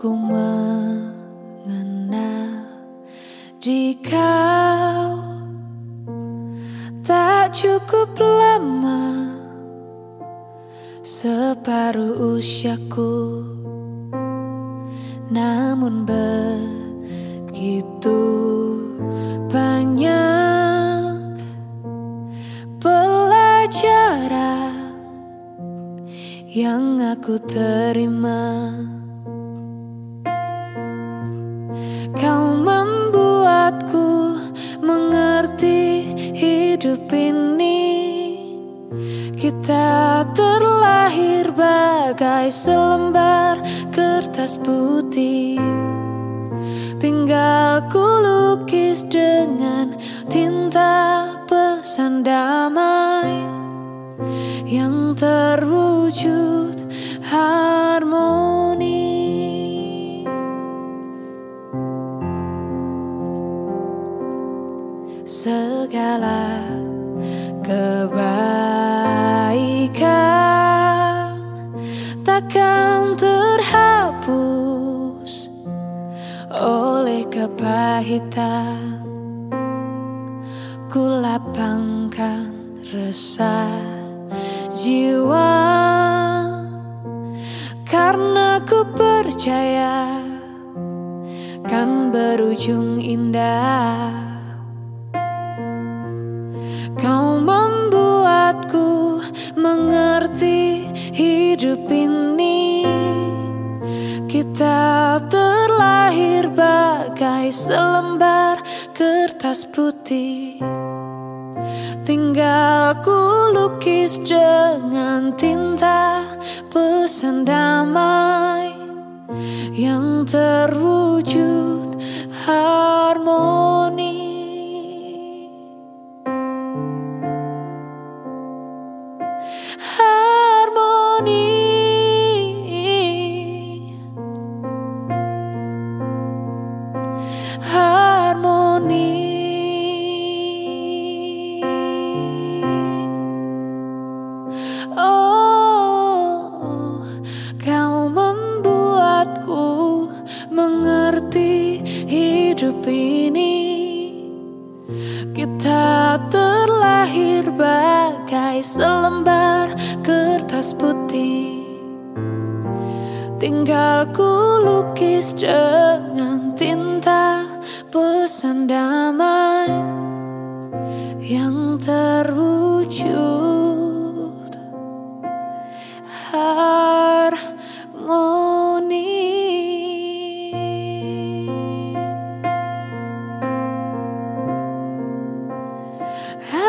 Aku mengenal di kau tak cukup lama separuh usiaku namun begitu banyak pelajaran yang aku terima. Membuatku mengerti hidup ini. Kita terlahir bagai selembar kertas putih. Tinggal ku lukis dengan tinta pesan damai yang terwujud harmoni. Segala kebaikan takkan terhapus oleh kepahitan. Ku lapangkan resah jiwa karena ku percaya kan berujung indah. Kau membuatku mengerti hidup ini. Kita terlahir bagai selembar kertas putih. Tinggal ku lukis dengan tinta pesan damai yang terwujud hidup ini. Kita terlahir bagai selembar kertas putih. Tinggal ku lukis dengan tinta pesan damai Ah.